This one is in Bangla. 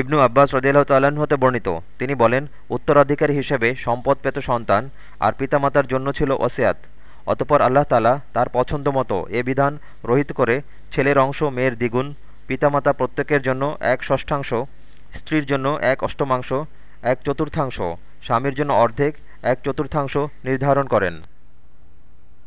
ইবনু আব্বাস রদিয়াল্লাহ তাল্লাহ্ন হতে বর্ণিত। তিনি বলেন, উত্তরাধিকারী হিসেবে সম্পদ পেত সন্তান, আর পিতামাতার জন্য ছিল ওসিয়াত। অতপর আল্লাহ তালা তার পছন্দ মতো এ বিধান রহিত করে ছেলের অংশ, মেয়ের দ্বিগুণ, পিতামাতা প্রত্যেকের জন্য এক ষষ্ঠাংশ, স্ত্রীর জন্য এক অষ্টমাংশ, এক চতুর্থাংশ, স্বামীর জন্য অর্ধেক, এক চতুর্থাংশ নির্ধারণ করেন।